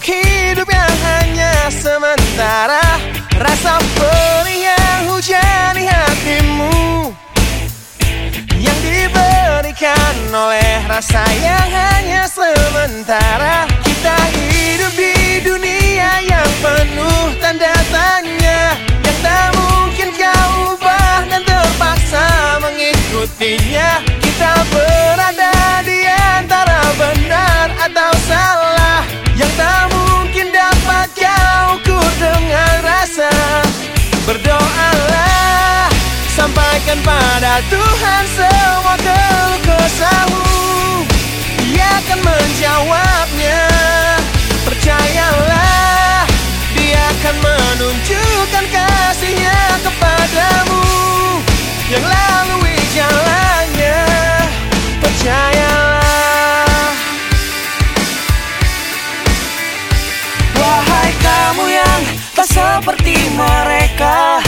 Untuk hidup yang hanya sementara. Rasa perih yang hujani hatimu. Yang diberikan oleh rasa yang hanya sementara. Kita hidup di dunia yang penuh tanda tanya. Yang tak mungkin kau ubah dan terpaksa mengikutinya. Kita berada Sampaikan pada Tuhan semua keluh kesahmu Dia akan menjawabnya. Percayalah Dia akan menunjukkan kasihnya kepadamu. Yang lalui jalannya Percayalah. Wahai kamu yang tak seperti mereka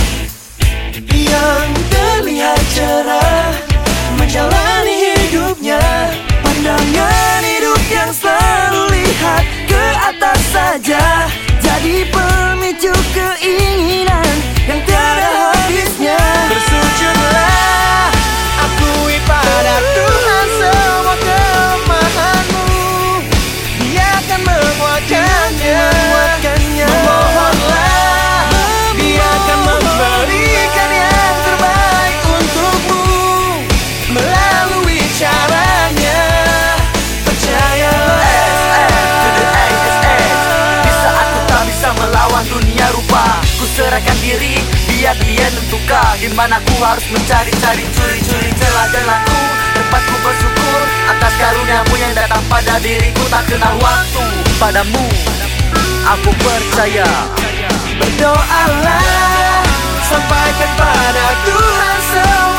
serahkan diri, biar dia nentukan Di mana ku harus mencari-cari curi-curi celah jalanku Tempat ku bersyukur atas karuniamu yang datang pada diriku. Tak kenal waktu padamu. Aku percaya Berdoalah Sampaikan pada Tuhan